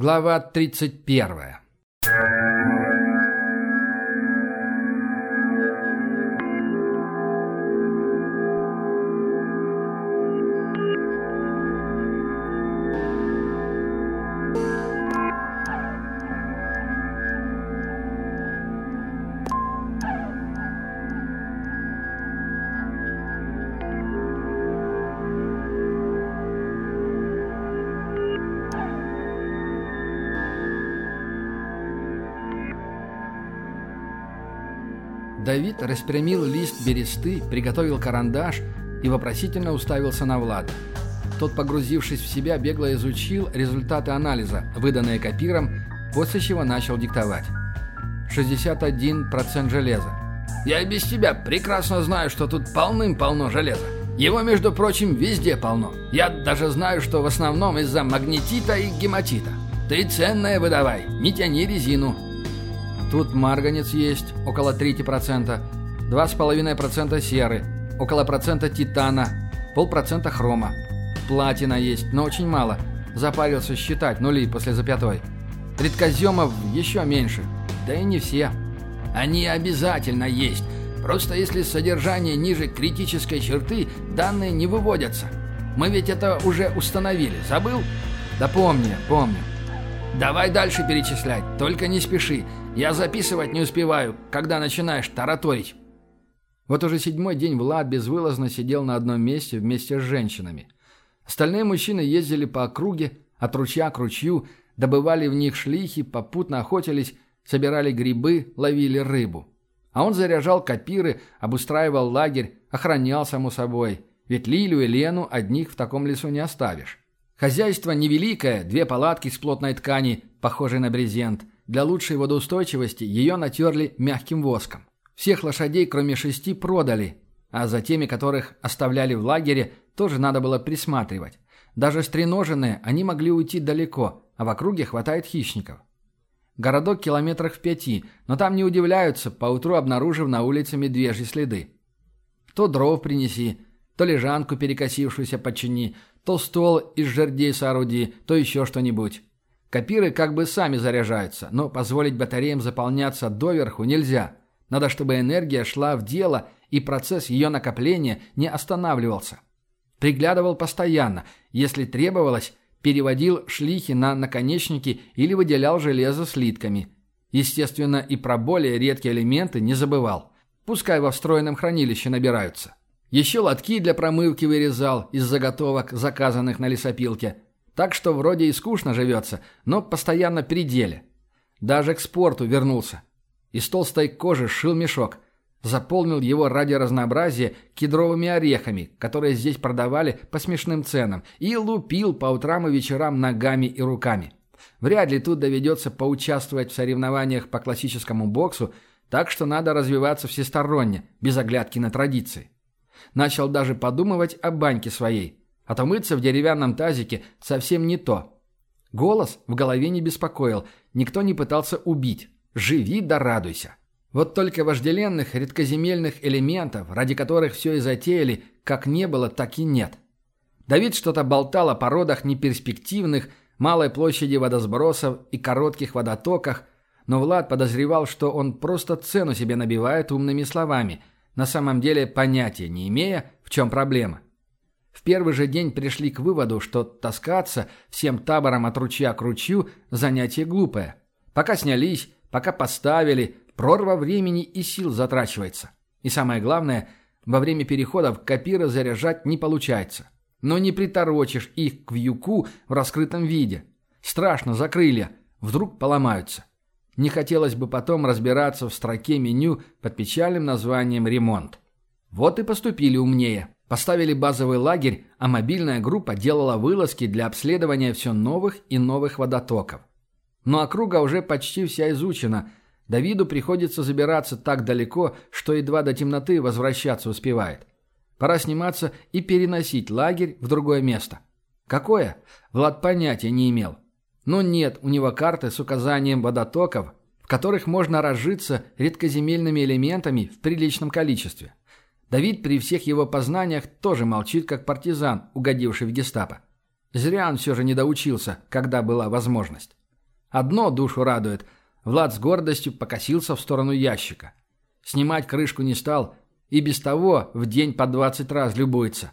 Глава 31. Распрямил лист бересты, приготовил карандаш и вопросительно уставился на Влада. Тот, погрузившись в себя, бегло изучил результаты анализа, выданные копиром, после чего начал диктовать. 61% железа. «Я и без тебя прекрасно знаю, что тут полным-полно железа. Его, между прочим, везде полно. Я даже знаю, что в основном из-за магнетита и гематита. Ты ценное выдавай, не тяни резину, Тут марганец есть, около трети процента, 2,5% серы, около процента титана, полпроцента хрома. Платина есть, но очень мало. Запарился считать нули после запятой. Редкоземов еще меньше. Да и не все. Они обязательно есть. Просто если содержание ниже критической черты, данные не выводятся. Мы ведь это уже установили. Забыл? Да помню, помню. Давай дальше перечислять, только не спеши. Я записывать не успеваю, когда начинаешь тараторить». Вот уже седьмой день Влад безвылазно сидел на одном месте вместе с женщинами. Остальные мужчины ездили по округе, от ручья к ручью, добывали в них шлихи, попутно охотились, собирали грибы, ловили рыбу. А он заряжал копиры, обустраивал лагерь, охранял, само собой. Ведь Лилю и Лену одних в таком лесу не оставишь. Хозяйство невеликое, две палатки из плотной ткани, похожей на брезент. Для лучшей водоустойчивости ее натерли мягким воском. Всех лошадей, кроме шести, продали, а за теми, которых оставляли в лагере, тоже надо было присматривать. Даже стреноженные они могли уйти далеко, а в округе хватает хищников. Городок километрах в пяти, но там не удивляются, поутру обнаружив на улице медвежьи следы. То дров принеси, то лежанку перекосившуюся почини, то стол из жердей сооруди, то еще что-нибудь. Копиры как бы сами заряжаются, но позволить батареям заполняться доверху нельзя. Надо, чтобы энергия шла в дело, и процесс ее накопления не останавливался. Приглядывал постоянно, если требовалось, переводил шлихи на наконечники или выделял железо слитками. Естественно, и про более редкие элементы не забывал. Пускай во встроенном хранилище набираются. Еще лотки для промывки вырезал из заготовок, заказанных на лесопилке – так что вроде и скучно живется, но постоянно при деле. Даже к спорту вернулся. Из толстой кожи шил мешок. Заполнил его ради разнообразия кедровыми орехами, которые здесь продавали по смешным ценам, и лупил по утрам и вечерам ногами и руками. Вряд ли тут доведется поучаствовать в соревнованиях по классическому боксу, так что надо развиваться всесторонне, без оглядки на традиции. Начал даже подумывать о баньке своей – Отомыться в деревянном тазике совсем не то. Голос в голове не беспокоил, никто не пытался убить. Живи да радуйся. Вот только вожделенных редкоземельных элементов, ради которых все и затеяли, как не было, так и нет. Давид что-то болтал о породах неперспективных, малой площади водосбросов и коротких водотоках, но Влад подозревал, что он просто цену себе набивает умными словами, на самом деле понятия не имея, в чем проблема. В первый же день пришли к выводу, что таскаться всем табором от ручья к ручью – занятие глупое. Пока снялись, пока поставили, прорва времени и сил затрачивается. И самое главное, во время переходов копиры заряжать не получается. Но не приторочишь их к вьюку в раскрытом виде. Страшно за крылья, вдруг поломаются. Не хотелось бы потом разбираться в строке меню под печальным названием «Ремонт». Вот и поступили умнее. Поставили базовый лагерь, а мобильная группа делала вылазки для обследования все новых и новых водотоков. Но округа уже почти вся изучена. Давиду приходится забираться так далеко, что едва до темноты возвращаться успевает. Пора сниматься и переносить лагерь в другое место. Какое? Влад понятия не имел. Но нет у него карты с указанием водотоков, в которых можно разжиться редкоземельными элементами в приличном количестве. Давид при всех его познаниях тоже молчит, как партизан, угодивший в гестапо. Зря он все же не доучился, когда была возможность. Одно душу радует. Влад с гордостью покосился в сторону ящика. Снимать крышку не стал, и без того в день по 20 раз любуется.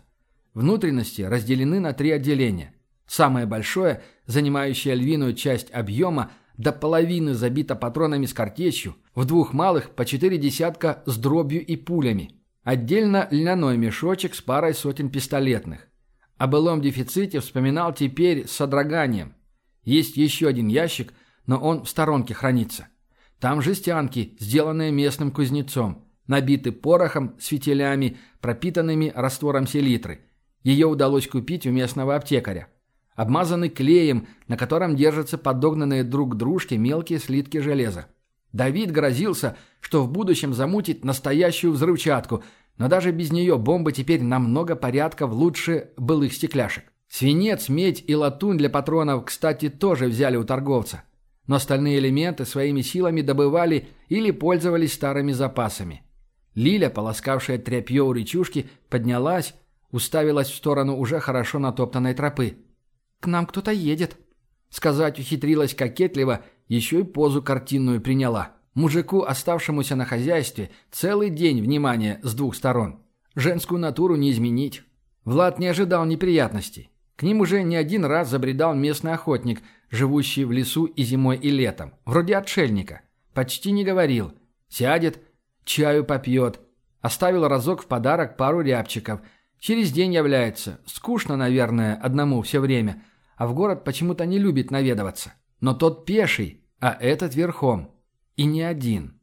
Внутренности разделены на три отделения. Самое большое, занимающее львиную часть объема, до половины забито патронами с картечью, в двух малых по четыре десятка с дробью и пулями. Отдельно льняной мешочек с парой сотен пистолетных. О былом дефиците вспоминал теперь с содроганием. Есть еще один ящик, но он в сторонке хранится. Там жестянки, сделанные местным кузнецом, набиты порохом с фитилями, пропитанными раствором селитры. Ее удалось купить у местного аптекаря обмазаны клеем, на котором держатся подогнанные друг к дружке мелкие слитки железа. Давид грозился, что в будущем замутит настоящую взрывчатку, но даже без нее бомбы теперь намного порядков лучше былых стекляшек. Свинец, медь и латунь для патронов, кстати, тоже взяли у торговца. Но остальные элементы своими силами добывали или пользовались старыми запасами. Лиля, полоскавшая тряпье у речушки, поднялась, уставилась в сторону уже хорошо натоптанной тропы. «К нам кто-то едет». Сказать ухитрилась кокетливо, еще и позу картинную приняла. Мужику, оставшемуся на хозяйстве, целый день внимания с двух сторон. Женскую натуру не изменить. Влад не ожидал неприятностей. К ним уже не один раз забредал местный охотник, живущий в лесу и зимой, и летом. Вроде отшельника. Почти не говорил. Сядет, чаю попьет. Оставил разок в подарок пару рябчиков – Через день является. Скучно, наверное, одному все время. А в город почему-то не любит наведываться. Но тот пеший, а этот верхом. И не один.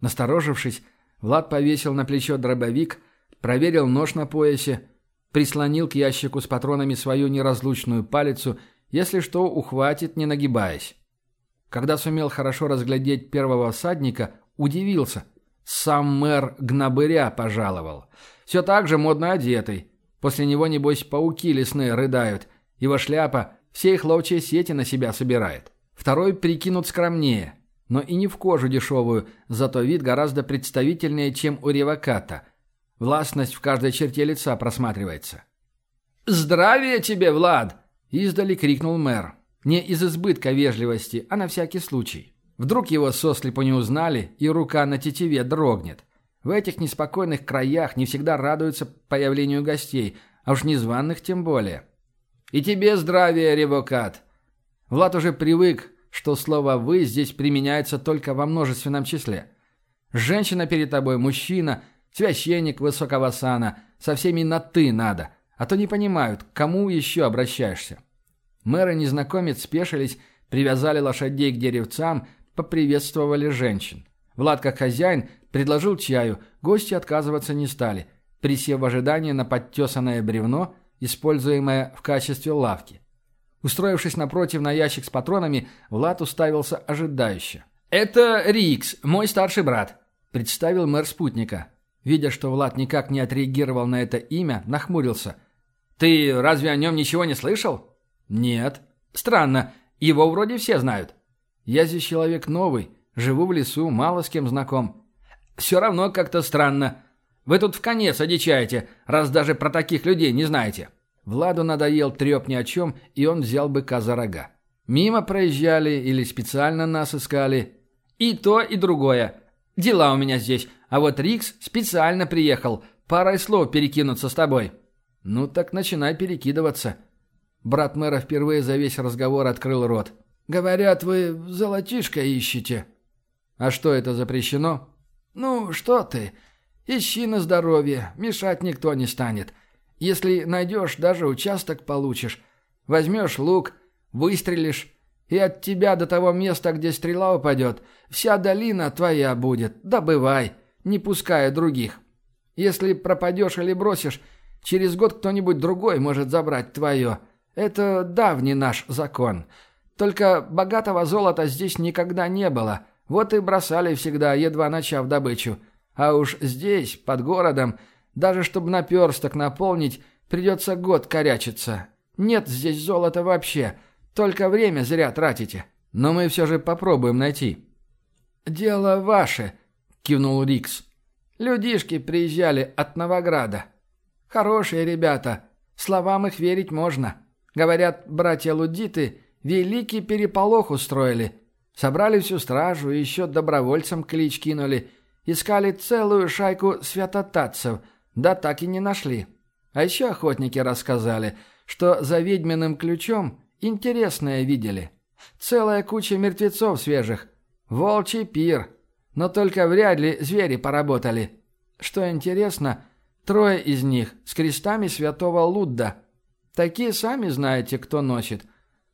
Насторожившись, Влад повесил на плечо дробовик, проверил нож на поясе, прислонил к ящику с патронами свою неразлучную палицу, если что, ухватит, не нагибаясь. Когда сумел хорошо разглядеть первого всадника, удивился. Сам мэр Гнабыря пожаловал. Все так же модно одетый. После него, небось, пауки лесные рыдают. Его шляпа все их ловчие сети на себя собирает. Второй прикинут скромнее, но и не в кожу дешевую, зато вид гораздо представительнее, чем у ревоката. Властность в каждой черте лица просматривается. «Здравия тебе, Влад!» – издали крикнул мэр. Не из избытка вежливости, а на всякий случай. Вдруг его сослепу не узнали, и рука на тетиве дрогнет. В этих неспокойных краях не всегда радуются появлению гостей, а уж незваных тем более. «И тебе здравия, ревокат!» Влад уже привык, что слово «вы» здесь применяется только во множественном числе. Женщина перед тобой, мужчина, священник высокого сана, со всеми на «ты» надо, а то не понимают, к кому еще обращаешься. Мэр и незнакомец спешились, привязали лошадей к деревцам, поприветствовали женщин. Влад, как хозяин, предложил чаю, гости отказываться не стали, присев в ожидании на подтесанное бревно, используемое в качестве лавки. Устроившись напротив на ящик с патронами, Влад уставился ожидающе. «Это Рикс, мой старший брат», – представил мэр спутника. Видя, что Влад никак не отреагировал на это имя, нахмурился. «Ты разве о нем ничего не слышал?» «Нет». «Странно, его вроде все знают». «Я здесь человек новый, Живу в лесу, мало с кем знаком. Все равно как-то странно. Вы тут в конец одичаете, раз даже про таких людей не знаете». Владу надоел треп ни о чем, и он взял быка за рога. Мимо проезжали или специально нас искали. И то, и другое. Дела у меня здесь. А вот Рикс специально приехал. Парой слов перекинуться с тобой. Ну так начинай перекидываться. Брат мэра впервые за весь разговор открыл рот. «Говорят, вы золотишко ищете». А что это запрещено? Ну, что ты? Ищи на здоровье, мешать никто не станет. Если найдешь, даже участок получишь. Возьмешь лук, выстрелишь, и от тебя до того места, где стрела упадет, вся долина твоя будет. Добывай, не пуская других. Если пропадешь или бросишь, через год кто-нибудь другой может забрать твое. Это давний наш закон. Только богатого золота здесь никогда не было — вот и бросали всегда, едва начав добычу. А уж здесь, под городом, даже чтобы наперсток наполнить, придется год корячиться. Нет здесь золота вообще, только время зря тратите. Но мы все же попробуем найти». «Дело ваше», — кивнул Рикс. «Людишки приезжали от Новограда. Хорошие ребята, словам их верить можно. Говорят, братья Лудиты Великий переполох устроили. Собрали всю стражу и еще добровольцам клич кинули. Искали целую шайку святотатцев, да так и не нашли. А еще охотники рассказали, что за ведьминым ключом интересное видели. Целая куча мертвецов свежих. Волчий пир. Но только вряд ли звери поработали. Что интересно, трое из них с крестами святого Лудда. Такие сами знаете, кто носит.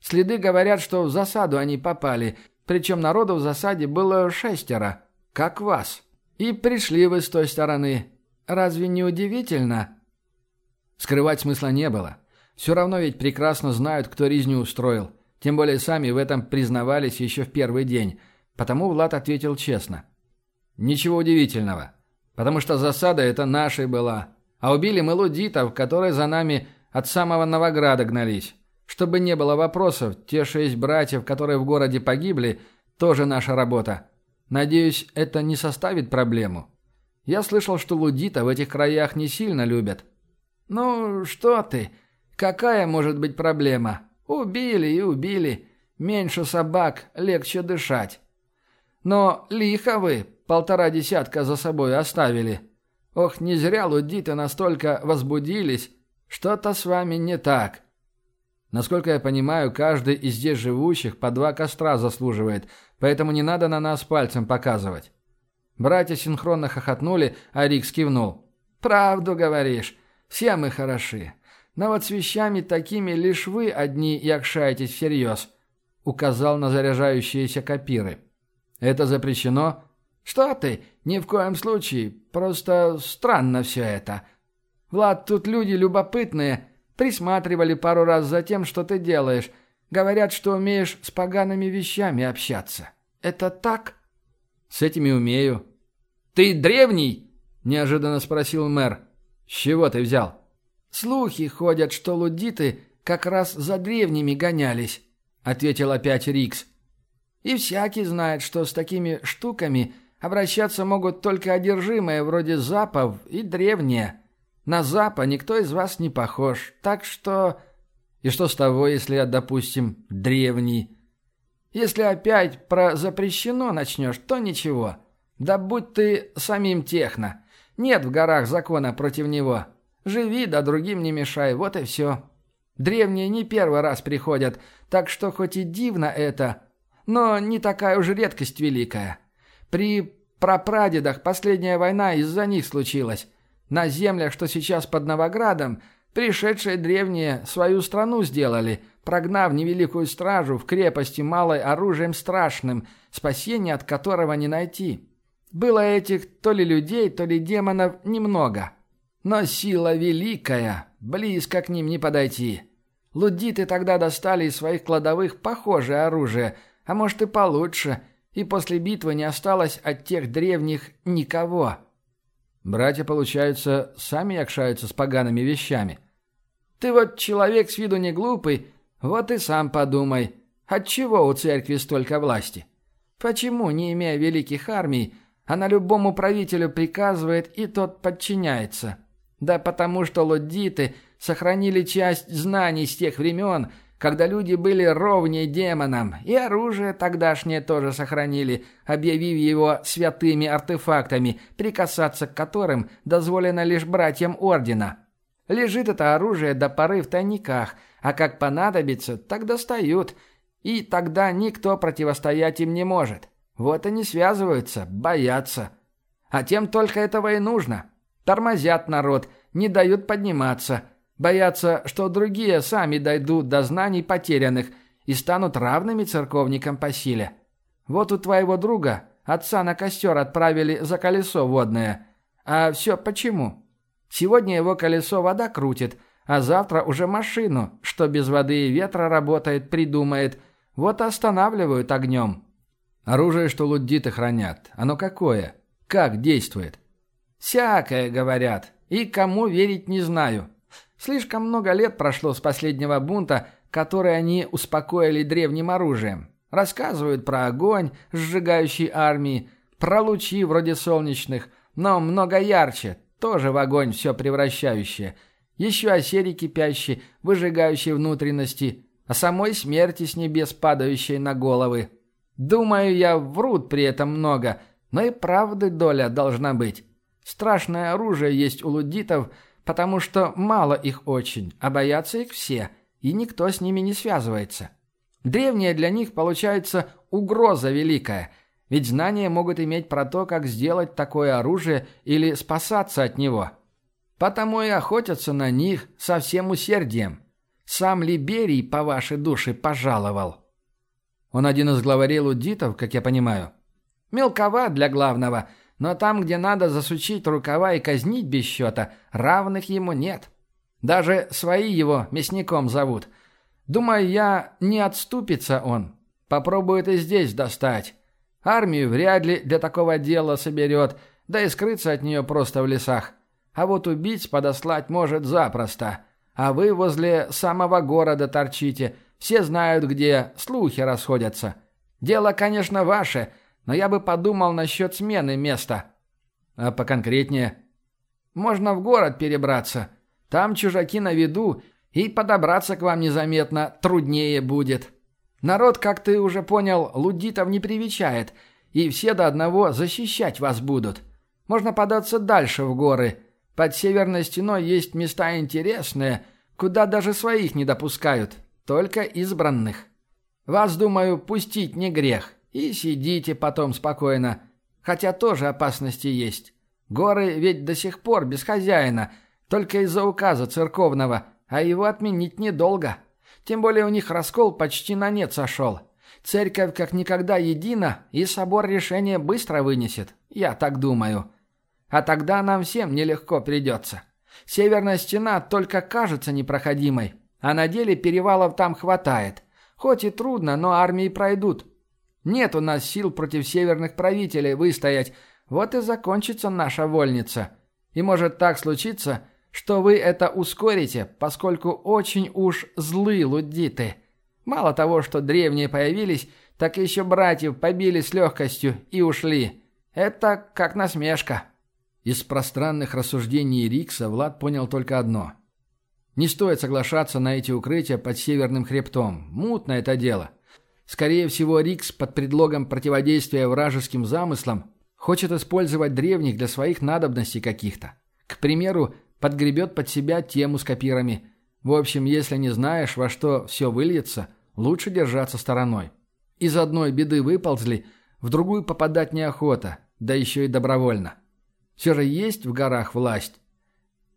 Следы говорят, что в засаду они попали, причем народу в засаде было шестеро, как вас. И пришли вы с той стороны. Разве не удивительно?» Скрывать смысла не было. Все равно ведь прекрасно знают, кто резню устроил. Тем более сами в этом признавались еще в первый день. Потому Влад ответил честно. «Ничего удивительного. Потому что засада эта нашей была. А убили мы лудитов, которые за нами от самого Новограда гнались. Чтобы не было вопросов, те шесть братьев, которые в городе погибли, тоже наша работа. Надеюсь, это не составит проблему. Я слышал, что лудита в этих краях не сильно любят. Ну, что ты? Какая может быть проблема? Убили и убили. Меньше собак, легче дышать. Но лихо вы, полтора десятка за собой оставили. Ох, не зря лудиты настолько возбудились. Что-то с вами не так. Насколько я понимаю, каждый из здесь живущих по два костра заслуживает, поэтому не надо на нас пальцем показывать». Братья синхронно хохотнули, а Рикс кивнул. «Правду говоришь. Все мы хороши. Но вот с вещами такими лишь вы одни якшаетесь всерьез», — указал на заряжающиеся копиры. «Это запрещено?» «Что ты? Ни в коем случае. Просто странно все это. Влад, тут люди любопытные». Присматривали пару раз за тем, что ты делаешь. Говорят, что умеешь с погаными вещами общаться. Это так?» «С этими умею». «Ты древний?» – неожиданно спросил мэр. «С чего ты взял?» «Слухи ходят, что лудиты как раз за древними гонялись», – ответил опять Рикс. «И всякий знает, что с такими штуками обращаться могут только одержимые вроде запов и древние». На Запа никто из вас не похож, так что... И что с того, если я, допустим, древний? Если опять про запрещено начнешь, то ничего. Да будь ты самим техно. Нет в горах закона против него. Живи, да другим не мешай, вот и все. Древние не первый раз приходят, так что хоть и дивно это, но не такая уж редкость великая. При прапрадедах последняя война из-за них случилась. На землях, что сейчас под Новоградом, пришедшие древние свою страну сделали, прогнав невеликую стражу в крепости малой оружием страшным, спасения от которого не найти. Было этих то ли людей, то ли демонов немного. Но сила великая, близко к ним не подойти. Лудиты тогда достали из своих кладовых похожее оружие, а может и получше, и после битвы не осталось от тех древних никого. Братья, получается, сами якшаются с погаными вещами. Ты вот человек с виду не глупый, вот и сам подумай, отчего у церкви столько власти? Почему, не имея великих армий, она любому правителю приказывает, и тот подчиняется? Да потому что лудиты сохранили часть знаний с тех времен, когда люди были ровнее демонам, и оружие тогдашнее тоже сохранили, объявив его святыми артефактами, прикасаться к которым дозволено лишь братьям Ордена. Лежит это оружие до поры в тайниках, а как понадобится, так достают, и тогда никто противостоять им не может. Вот они связываются, боятся. А тем только этого и нужно. Тормозят народ, не дают подниматься – Боятся, что другие сами дойдут до знаний потерянных и станут равными церковникам по силе. Вот у твоего друга отца на костер отправили за колесо водное. А все почему? Сегодня его колесо вода крутит, а завтра уже машину, что без воды и ветра работает, придумает. Вот останавливают огнем. Оружие, что луддиты хранят, оно какое? Как действует? Всякое, говорят. И кому верить не знаю. Слишком много лет прошло с последнего бунта, который они успокоили древним оружием. Рассказывают про огонь, сжигающий армии, про лучи вроде солнечных, но много ярче, тоже в огонь все превращающее. Еще о сере кипящей, выжигающей внутренности. а самой смерти с небес падающей на головы. Думаю, я врут при этом много, но и правды доля должна быть. Страшное оружие есть у лудитов, потому что мало их очень, а боятся их все, и никто с ними не связывается. Древние для них, получается, угроза великая, ведь знания могут иметь про то, как сделать такое оружие или спасаться от него. Потому и охотятся на них со всем усердием. Сам Либерий по вашей душе пожаловал. Он один из главарей лудитов, как я понимаю. Мелковат для главного – но там, где надо засучить рукава и казнить без счета, равных ему нет. Даже свои его мясником зовут. Думаю, я не отступится он. Попробует и здесь достать. Армию вряд ли для такого дела соберет, да и скрыться от нее просто в лесах. А вот убить подослать может запросто. А вы возле самого города торчите. Все знают где, слухи расходятся. Дело, конечно, ваше — но я бы подумал насчет смены места. А поконкретнее? Можно в город перебраться. Там чужаки на виду, и подобраться к вам незаметно труднее будет. Народ, как ты уже понял, лудитов не привечает, и все до одного защищать вас будут. Можно податься дальше в горы. Под северной стеной есть места интересные, куда даже своих не допускают, только избранных. Вас, думаю, пустить не грех. И сидите потом спокойно. Хотя тоже опасности есть. Горы ведь до сих пор без хозяина, только из-за указа церковного, а его отменить недолго. Тем более у них раскол почти на нет сошел. Церковь как никогда едина, и собор решение быстро вынесет. Я так думаю. А тогда нам всем нелегко придется. Северная стена только кажется непроходимой, а на деле перевалов там хватает. Хоть и трудно, но армии пройдут. Нет у нас сил против северных правителей выстоять. Вот и закончится наша вольница. И может так случиться, что вы это ускорите, поскольку очень уж злы лудиты. Мало того, что древние появились, так еще братьев побили с легкостью и ушли. Это как насмешка». Из пространных рассуждений Рикса Влад понял только одно. Не стоит соглашаться на эти укрытия под северным хребтом. Мутно это дело. Скорее всего, Рикс под предлогом противодействия вражеским замыслам хочет использовать древних для своих надобностей каких-то. К примеру, подгребет под себя тему с копирами. В общем, если не знаешь, во что все выльется, лучше держаться стороной. Из одной беды выползли, в другую попадать неохота, да еще и добровольно. Все же есть в горах власть.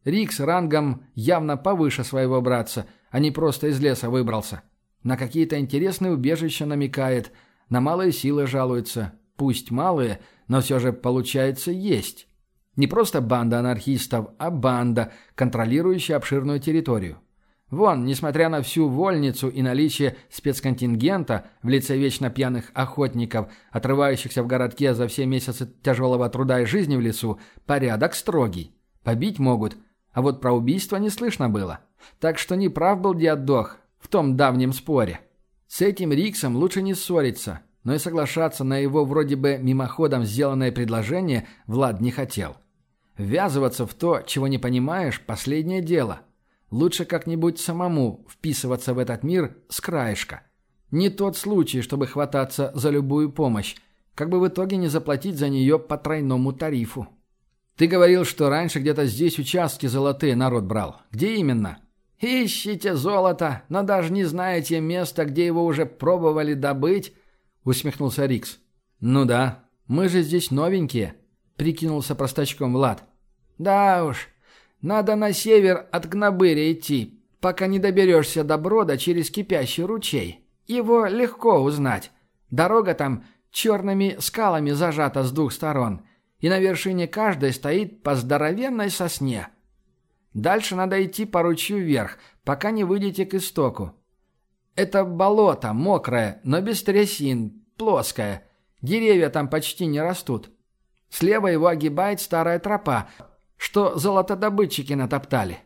Рикс рангом явно повыше своего братца, а не просто из леса выбрался. На какие-то интересные убежища намекает, на малые силы жалуется. Пусть малые, но все же, получается, есть. Не просто банда анархистов, а банда, контролирующая обширную территорию. Вон, несмотря на всю вольницу и наличие спецконтингента в лице вечно пьяных охотников, отрывающихся в городке за все месяцы тяжелого труда и жизни в лесу, порядок строгий. Побить могут, а вот про убийство не слышно было. Так что не прав был диадох, в том давнем споре. С этим Риксом лучше не ссориться, но и соглашаться на его вроде бы мимоходом сделанное предложение Влад не хотел. Ввязываться в то, чего не понимаешь, последнее дело. Лучше как-нибудь самому вписываться в этот мир с краешка. Не тот случай, чтобы хвататься за любую помощь, как бы в итоге не заплатить за нее по тройному тарифу. Ты говорил, что раньше где-то здесь участки золотые народ брал. Где именно? «Ищите золото, но даже не знаете места, где его уже пробовали добыть?» — усмехнулся Рикс. «Ну да, мы же здесь новенькие», — прикинулся простачком Влад. «Да уж, надо на север от Гнобыря идти, пока не доберешься до брода через кипящий ручей. Его легко узнать. Дорога там черными скалами зажата с двух сторон, и на вершине каждой стоит по здоровенной сосне». Дальше надо идти по ручью вверх, пока не выйдете к истоку. Это болото, мокрое, но без трясин, плоское. Деревья там почти не растут. Слева его огибает старая тропа, что золотодобытчики натоптали.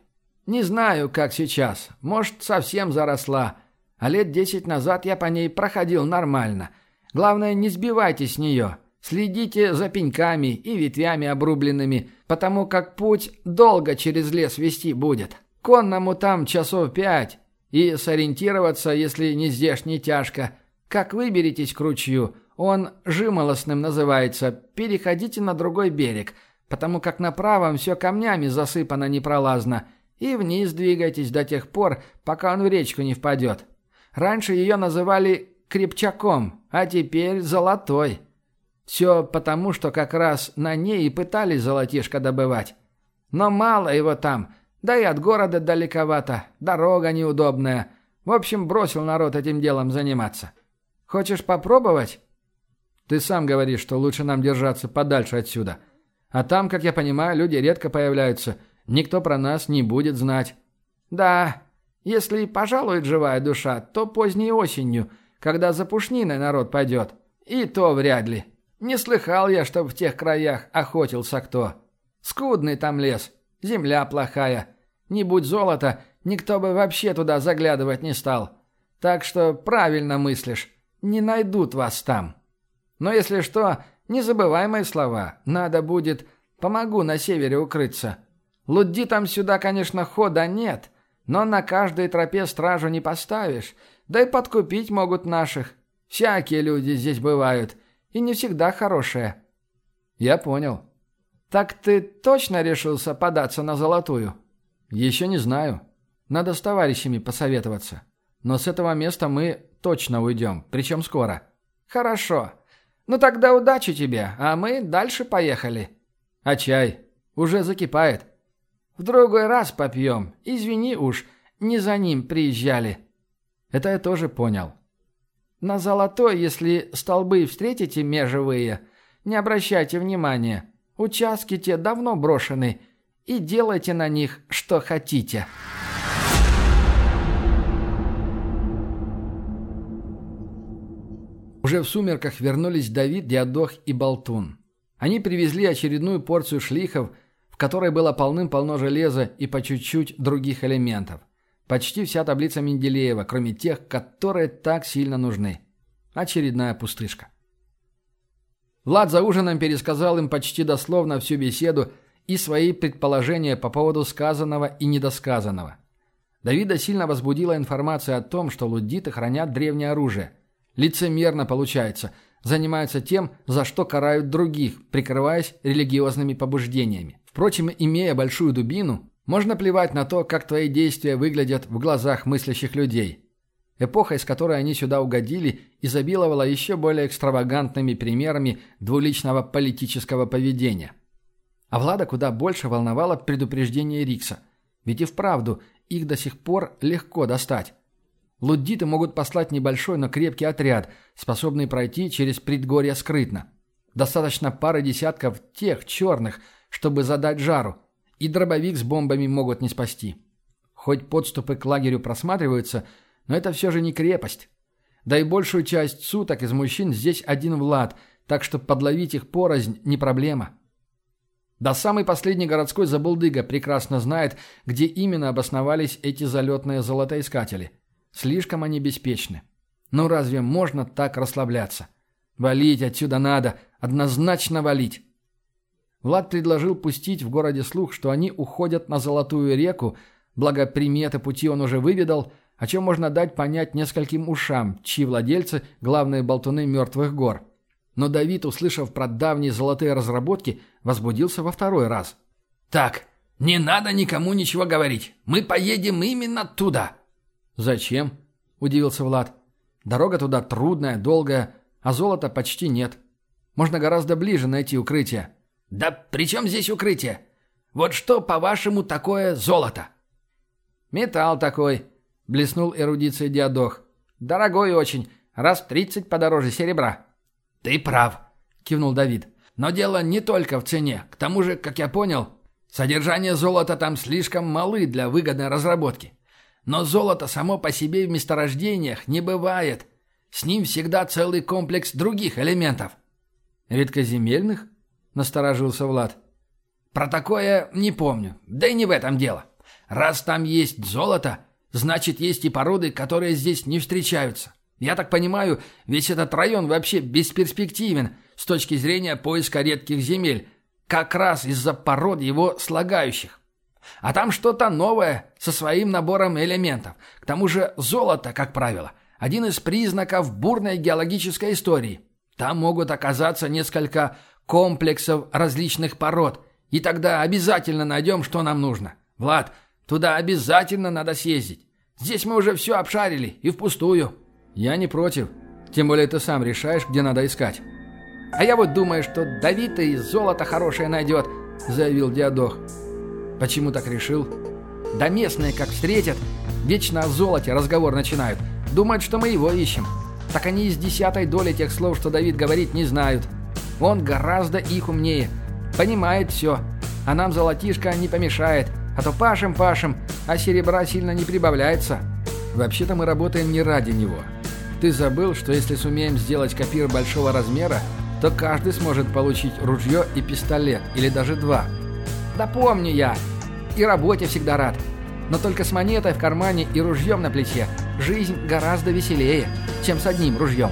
Не знаю, как сейчас. Может, совсем заросла. А лет десять назад я по ней проходил нормально. Главное, не сбивайтесь с нее. Следите за пеньками и ветвями обрубленными, потому как путь долго через лес вести будет. Конному там часов пять. И сориентироваться, если не здешний тяжко. Как выберетесь к ручью, он жимолостным называется, переходите на другой берег, потому как на правом все камнями засыпано непролазно, и вниз двигайтесь до тех пор, пока он в речку не впадет. Раньше ее называли Крепчаком, а теперь Золотой. Все потому, что как раз на ней и пытались золотишко добывать. Но мало его там, да и от города далековато, дорога неудобная. В общем, бросил народ этим делом заниматься. Хочешь попробовать? Ты сам говоришь, что лучше нам держаться подальше отсюда. А там, как я понимаю, люди редко появляются. Никто про нас не будет знать. Да, если и пожалует живая душа, то поздней осенью, когда за пушниной народ пойдет. И то вряд ли. Не слыхал я, чтоб в тех краях охотился кто. Скудный там лес, земля плохая. Не будь золота, никто бы вообще туда заглядывать не стал. Так что правильно мыслишь, не найдут вас там. Но если что, не забывай слова. Надо будет, помогу на севере укрыться. Лудди там сюда, конечно, хода нет, но на каждой тропе стражу не поставишь, да и подкупить могут наших. Всякие люди здесь бывают, и не всегда хорошее». «Я понял». «Так ты точно решился податься на золотую?» «Еще не знаю. Надо с товарищами посоветоваться. Но с этого места мы точно уйдем, причем скоро». «Хорошо. Ну тогда удачи тебе, а мы дальше поехали». «А чай? Уже закипает». «В другой раз попьем. Извини уж, не за ним приезжали». «Это я тоже понял. На золотой, если столбы встретите межевые, не обращайте внимания. Участки те давно брошены, и делайте на них, что хотите. Уже в сумерках вернулись Давид, Диадох и Болтун. Они привезли очередную порцию шлихов, в которой было полным-полно железа и по чуть-чуть других элементов. Почти вся таблица Менделеева, кроме тех, которые так сильно нужны. Очередная пустышка. Влад за ужином пересказал им почти дословно всю беседу и свои предположения по поводу сказанного и недосказанного. Давида сильно возбудила информация о том, что лудиты хранят древнее оружие. Лицемерно получается, занимаются тем, за что карают других, прикрываясь религиозными побуждениями. Впрочем, имея большую дубину, можно плевать на то, как твои действия выглядят в глазах мыслящих людей. Эпоха, из которой они сюда угодили, изобиловала еще более экстравагантными примерами двуличного политического поведения. А Влада куда больше волновало предупреждение Рикса. Ведь и вправду их до сих пор легко достать. Луддиты могут послать небольшой, но крепкий отряд, способный пройти через предгорье скрытно. Достаточно пары десятков тех черных, чтобы задать жару, и дробовик с бомбами могут не спасти. Хоть подступы к лагерю просматриваются, но это все же не крепость. Да и большую часть суток из мужчин здесь один Влад, так что подловить их порознь не проблема. Да самый последний городской забулдыга прекрасно знает, где именно обосновались эти залетные золотоискатели. Слишком они беспечны. Ну разве можно так расслабляться? Валить отсюда надо, однозначно валить. Влад предложил пустить в городе слух, что они уходят на Золотую реку, благо приметы пути он уже выведал, о чем можно дать понять нескольким ушам, чьи владельцы – главные болтуны мертвых гор. Но Давид, услышав про давние золотые разработки, возбудился во второй раз. «Так, не надо никому ничего говорить. Мы поедем именно туда». «Зачем?» – удивился Влад. «Дорога туда трудная, долгая, а золота почти нет. Можно гораздо ближе найти укрытие». «Да при чем здесь укрытие? Вот что, по-вашему, такое золото?» «Металл такой», — блеснул эрудицией Диадох. «Дорогой очень, раз в тридцать подороже серебра». «Ты прав», — кивнул Давид. «Но дело не только в цене. К тому же, как я понял, содержание золота там слишком малы для выгодной разработки. Но золото само по себе в месторождениях не бывает. С ним всегда целый комплекс других элементов». «Редкоземельных?» – насторожился Влад. «Про такое не помню. Да и не в этом дело. Раз там есть золото, значит, есть и породы, которые здесь не встречаются. Я так понимаю, весь этот район вообще бесперспективен с точки зрения поиска редких земель, как раз из-за пород его слагающих. А там что-то новое, со своим набором элементов. К тому же золото, как правило, один из признаков бурной геологической истории. Там могут оказаться несколько комплексов различных пород, и тогда обязательно найдем, что нам нужно. Влад, туда обязательно надо съездить. Здесь мы уже все обшарили, и впустую». «Я не против. Тем более ты сам решаешь, где надо искать». «А я вот думаю, что Давид и золото хорошее найдет», — заявил Диадох. «Почему так решил?» «Да местные, как встретят, вечно о золоте разговор начинают. Думают, что мы его ищем. Так они из десятой доли тех слов, что Давид говорит, не знают. Он гораздо их умнее. Понимает все. А нам золотишко не помешает. А то пашем-пашем, а серебра сильно не прибавляется. Вообще-то мы работаем не ради него. Ты забыл, что если сумеем сделать копир большого размера, то каждый сможет получить ружье и пистолет, или даже два. Да помню я. И работе всегда рад. Но только с монетой в кармане и ружьем на плече жизнь гораздо веселее, чем с одним ружьем.